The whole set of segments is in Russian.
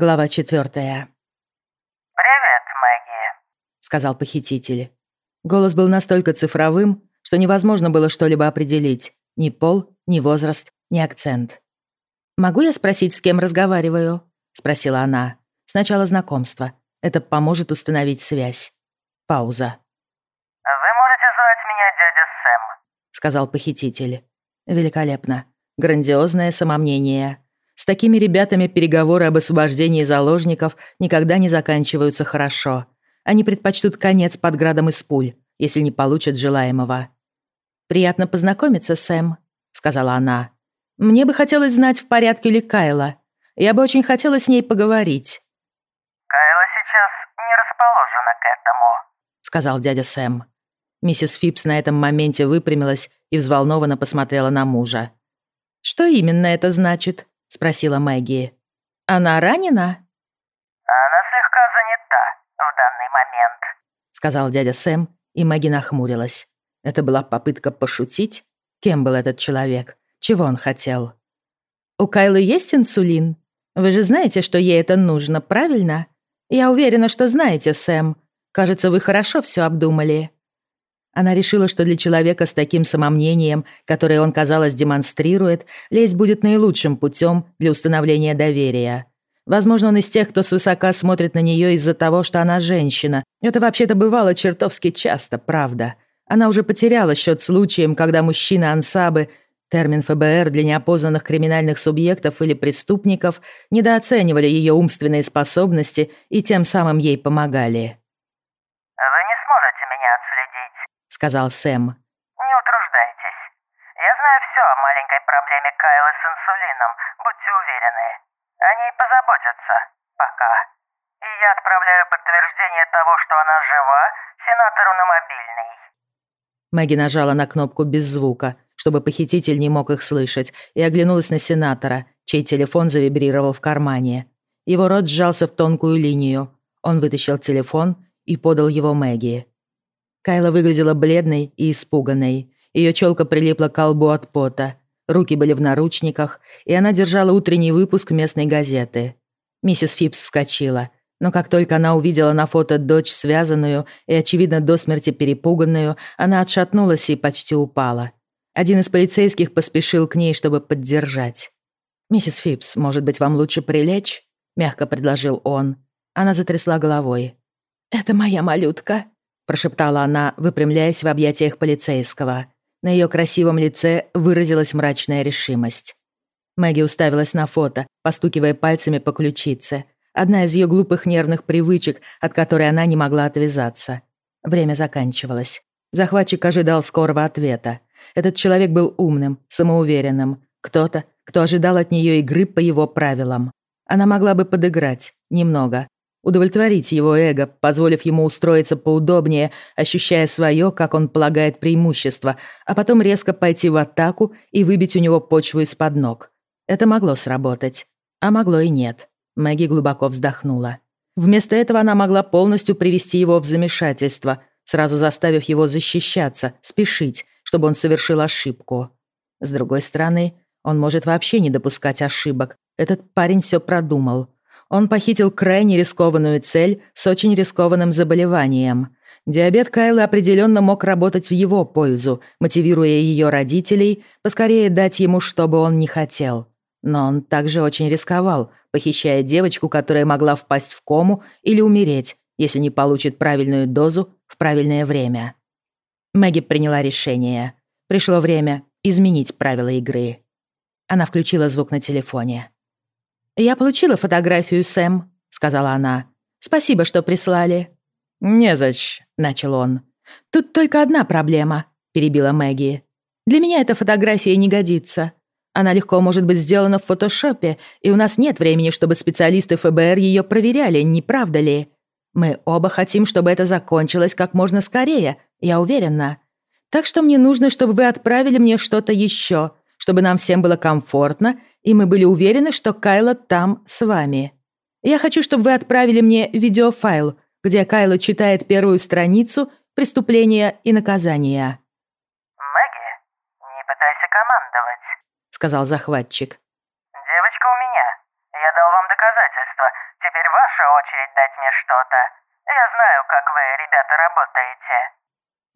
Глава четвертая. «Привет, Мэгги», — сказал похититель. Голос был настолько цифровым, что невозможно было что-либо определить. Ни пол, ни возраст, ни акцент. «Могу я спросить, с кем разговариваю?» — спросила она. «Сначала знакомство. Это поможет установить связь». Пауза. «Вы можете звать меня дядя Сэм», — сказал похититель. «Великолепно. Грандиозное самомнение. С такими ребятами переговоры об освобождении заложников никогда не заканчиваются хорошо. Они предпочтут конец под градом из пуль, если не получат желаемого. «Приятно познакомиться, Сэм», — сказала она. «Мне бы хотелось знать, в порядке ли Кайла. Я бы очень хотела с ней поговорить». «Кайла сейчас не расположена к этому», — сказал дядя Сэм. Миссис Фипс на этом моменте выпрямилась и взволнованно посмотрела на мужа. «Что именно это значит?» — спросила Мэгги. «Она ранена?» «Она слегка занята в данный момент», — сказал дядя Сэм, и Мэгги нахмурилась. Это была попытка пошутить? Кем был этот человек? Чего он хотел? «У Кайлы есть инсулин? Вы же знаете, что ей это нужно, правильно? Я уверена, что знаете, Сэм. Кажется, вы хорошо все обдумали». Она решила, что для человека с таким самомнением, которое он, казалось, демонстрирует, лезть будет наилучшим путем для установления доверия. Возможно, он из тех, кто свысока смотрит на нее из-за того, что она женщина. Это вообще-то бывало чертовски часто, правда. Она уже потеряла счет случаям, когда мужчины ансабы, термин ФБР для неопознанных криминальных субъектов или преступников, недооценивали ее умственные способности и тем самым ей помогали сказал Сэм. «Не утруждайтесь. Я знаю все о маленькой проблеме Кайлы с инсулином, будьте уверены. Они позаботятся. Пока. И я отправляю подтверждение того, что она жива, сенатору на мобильный». Мэгги нажала на кнопку без звука, чтобы похититель не мог их слышать, и оглянулась на сенатора, чей телефон завибрировал в кармане. Его рот сжался в тонкую линию. Он вытащил телефон и подал его Мэгги. Кайла выглядела бледной и испуганной. Ее челка прилипла к колбу от пота. Руки были в наручниках, и она держала утренний выпуск местной газеты. Миссис Фипс вскочила, но как только она увидела на фото дочь связанную и, очевидно, до смерти перепуганную, она отшатнулась и почти упала. Один из полицейских поспешил к ней, чтобы поддержать. «Миссис Фипс, может быть, вам лучше прилечь?» — мягко предложил он. Она затрясла головой. «Это моя малютка», прошептала она, выпрямляясь в объятиях полицейского. На ее красивом лице выразилась мрачная решимость. Мэгги уставилась на фото, постукивая пальцами по ключице. Одна из ее глупых нервных привычек, от которой она не могла отвязаться. Время заканчивалось. Захватчик ожидал скорого ответа. Этот человек был умным, самоуверенным. Кто-то, кто ожидал от нее игры по его правилам. Она могла бы подыграть, немного, удовлетворить его эго, позволив ему устроиться поудобнее, ощущая свое, как он полагает, преимущество, а потом резко пойти в атаку и выбить у него почву из-под ног. Это могло сработать, а могло и нет. Мэгги глубоко вздохнула. Вместо этого она могла полностью привести его в замешательство, сразу заставив его защищаться, спешить, чтобы он совершил ошибку. С другой стороны, он может вообще не допускать ошибок. Этот парень все продумал. Он похитил крайне рискованную цель с очень рискованным заболеванием. Диабет Кайлы определенно мог работать в его пользу, мотивируя ее родителей поскорее дать ему, что бы он не хотел. Но он также очень рисковал, похищая девочку, которая могла впасть в кому или умереть, если не получит правильную дозу в правильное время. Мэгги приняла решение. Пришло время изменить правила игры. Она включила звук на телефоне. «Я получила фотографию, Сэм», — сказала она. «Спасибо, что прислали». «Незач», — начал он. «Тут только одна проблема», — перебила Мэгги. «Для меня эта фотография не годится. Она легко может быть сделана в фотошопе, и у нас нет времени, чтобы специалисты ФБР ее проверяли, не правда ли? Мы оба хотим, чтобы это закончилось как можно скорее, я уверена. Так что мне нужно, чтобы вы отправили мне что-то еще, чтобы нам всем было комфортно и мы были уверены, что Кайла там с вами. Я хочу, чтобы вы отправили мне видеофайл, где Кайла читает первую страницу «Преступления и наказания». «Мэгги, не пытайся командовать», — сказал захватчик. «Девочка у меня. Я дал вам доказательства. Теперь ваша очередь дать мне что-то. Я знаю, как вы, ребята, работаете».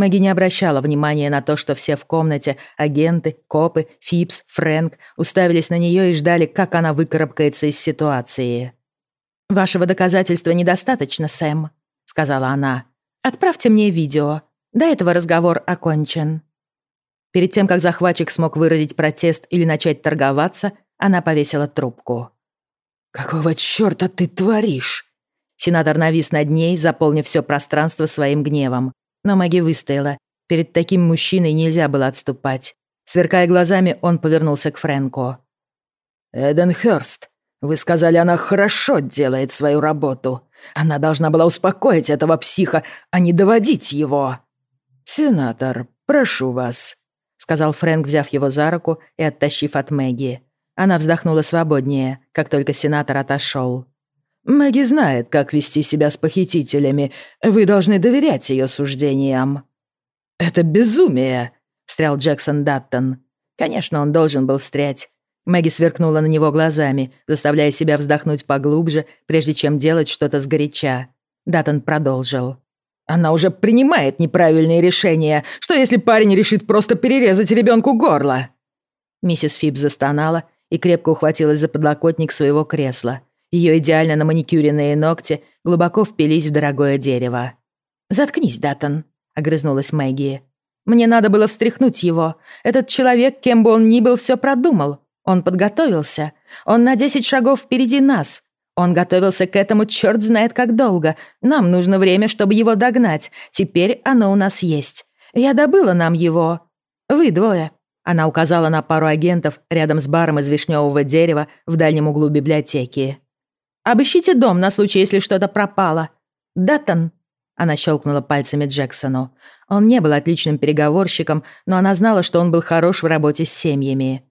Мэгги не обращала внимания на то, что все в комнате, агенты, копы, Фипс, Фрэнк, уставились на нее и ждали, как она выкарабкается из ситуации. «Вашего доказательства недостаточно, Сэм», — сказала она. «Отправьте мне видео. До этого разговор окончен». Перед тем, как захватчик смог выразить протест или начать торговаться, она повесила трубку. «Какого чёрта ты творишь?» Сенатор навис над ней, заполнив все пространство своим гневом. Но Мэгги выстояла. Перед таким мужчиной нельзя было отступать. Сверкая глазами, он повернулся к Фрэнку. «Эден Хёрст, вы сказали, она хорошо делает свою работу. Она должна была успокоить этого психа, а не доводить его». «Сенатор, прошу вас», — сказал Фрэнк, взяв его за руку и оттащив от Мэгги. Она вздохнула свободнее, как только сенатор отошел. Мэгги знает, как вести себя с похитителями. Вы должны доверять ее суждениям». «Это безумие!» — встрял Джексон Даттон. Конечно, он должен был встрять. Мэгги сверкнула на него глазами, заставляя себя вздохнуть поглубже, прежде чем делать что-то сгоряча. Даттон продолжил. «Она уже принимает неправильные решения. Что если парень решит просто перерезать ребенку горло?» Миссис Фиб застонала и крепко ухватилась за подлокотник своего кресла. Ее идеально на маникюренные ногти глубоко впились в дорогое дерево. «Заткнись, Даттон», — огрызнулась Мэгги. «Мне надо было встряхнуть его. Этот человек, кем бы он ни был, все продумал. Он подготовился. Он на десять шагов впереди нас. Он готовился к этому черт знает как долго. Нам нужно время, чтобы его догнать. Теперь оно у нас есть. Я добыла нам его. Вы двое». Она указала на пару агентов рядом с баром из вишневого дерева в дальнем углу библиотеки. Обыщите дом на случай, если что-то пропало. Даттон!» Она щелкнула пальцами Джексону. Он не был отличным переговорщиком, но она знала, что он был хорош в работе с семьями.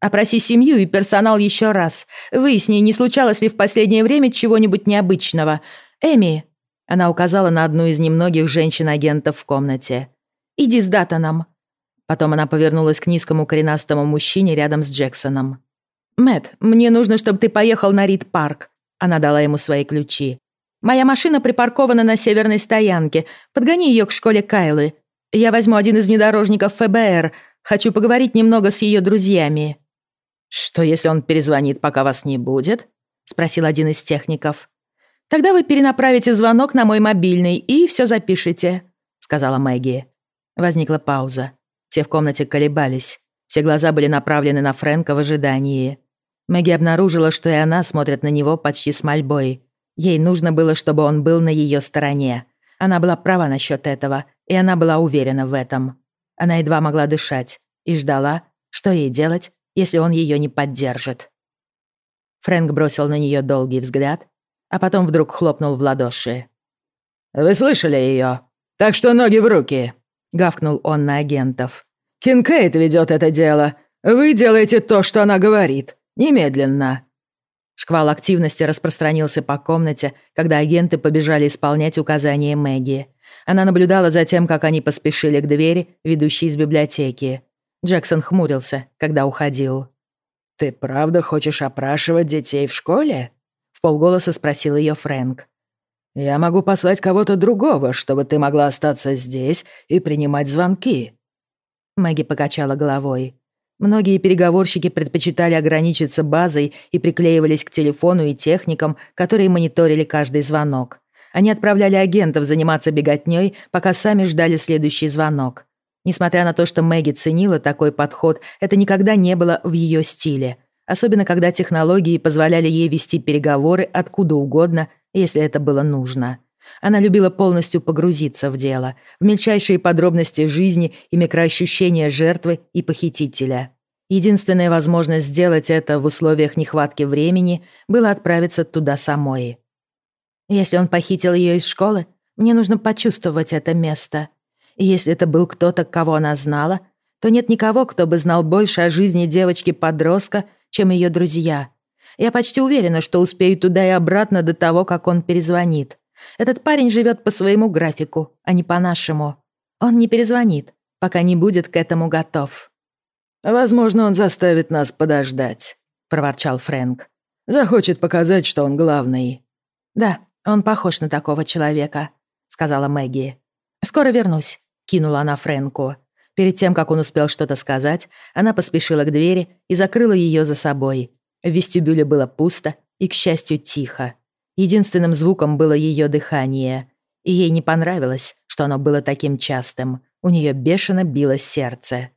«Опроси семью и персонал еще раз. Выясни, не случалось ли в последнее время чего-нибудь необычного. Эми!» Она указала на одну из немногих женщин-агентов в комнате. «Иди с Даттоном». Потом она повернулась к низкому коренастому мужчине рядом с Джексоном. Мэт, мне нужно, чтобы ты поехал на Рид-парк. Она дала ему свои ключи. «Моя машина припаркована на северной стоянке. Подгони ее к школе Кайлы. Я возьму один из внедорожников ФБР. Хочу поговорить немного с ее друзьями». «Что, если он перезвонит, пока вас не будет?» — спросил один из техников. «Тогда вы перенаправите звонок на мой мобильный и все запишите», — сказала Мэгги. Возникла пауза. Все в комнате колебались. Все глаза были направлены на Фрэнка в ожидании. Мэгги обнаружила, что и она смотрит на него почти с мольбой. Ей нужно было, чтобы он был на ее стороне. Она была права насчет этого, и она была уверена в этом. Она едва могла дышать и ждала, что ей делать, если он ее не поддержит. Фрэнк бросил на нее долгий взгляд, а потом вдруг хлопнул в ладоши. «Вы слышали ее? Так что ноги в руки!» — гавкнул он на агентов. «Кинкейт ведет это дело. Вы делаете то, что она говорит. Немедленно!» Шквал активности распространился по комнате, когда агенты побежали исполнять указания Мэгги. Она наблюдала за тем, как они поспешили к двери, ведущей из библиотеки. Джексон хмурился, когда уходил. «Ты правда хочешь опрашивать детей в школе?» В полголоса спросил ее Фрэнк. «Я могу послать кого-то другого, чтобы ты могла остаться здесь и принимать звонки». Мэгги покачала головой. Многие переговорщики предпочитали ограничиться базой и приклеивались к телефону и техникам, которые мониторили каждый звонок. Они отправляли агентов заниматься беготней, пока сами ждали следующий звонок. Несмотря на то, что Мэгги ценила такой подход, это никогда не было в ее стиле. Особенно, когда технологии позволяли ей вести переговоры откуда угодно, если это было нужно. Она любила полностью погрузиться в дело, в мельчайшие подробности жизни и микроощущения жертвы и похитителя. Единственная возможность сделать это в условиях нехватки времени было отправиться туда самой. Если он похитил ее из школы, мне нужно почувствовать это место. И если это был кто-то, кого она знала, то нет никого, кто бы знал больше о жизни девочки-подростка, чем ее друзья. Я почти уверена, что успею туда и обратно до того, как он перезвонит. Этот парень живет по своему графику, а не по нашему. Он не перезвонит, пока не будет к этому готов. «Возможно, он заставит нас подождать», — проворчал Фрэнк. «Захочет показать, что он главный». «Да, он похож на такого человека», — сказала Мэгги. «Скоро вернусь», — кинула она Фрэнку. Перед тем, как он успел что-то сказать, она поспешила к двери и закрыла ее за собой. В вестибюле было пусто и, к счастью, тихо. Единственным звуком было ее дыхание. И ей не понравилось, что оно было таким частым. У нее бешено билось сердце.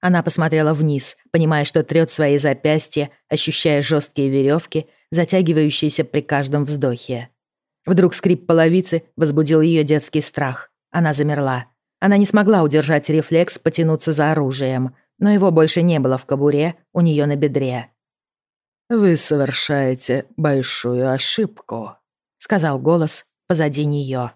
Она посмотрела вниз, понимая, что трёт свои запястья, ощущая жесткие веревки, затягивающиеся при каждом вздохе. Вдруг скрип половицы возбудил ее детский страх. Она замерла. Она не смогла удержать рефлекс потянуться за оружием, но его больше не было в кобуре у нее на бедре. «Вы совершаете большую ошибку», — сказал голос позади нее.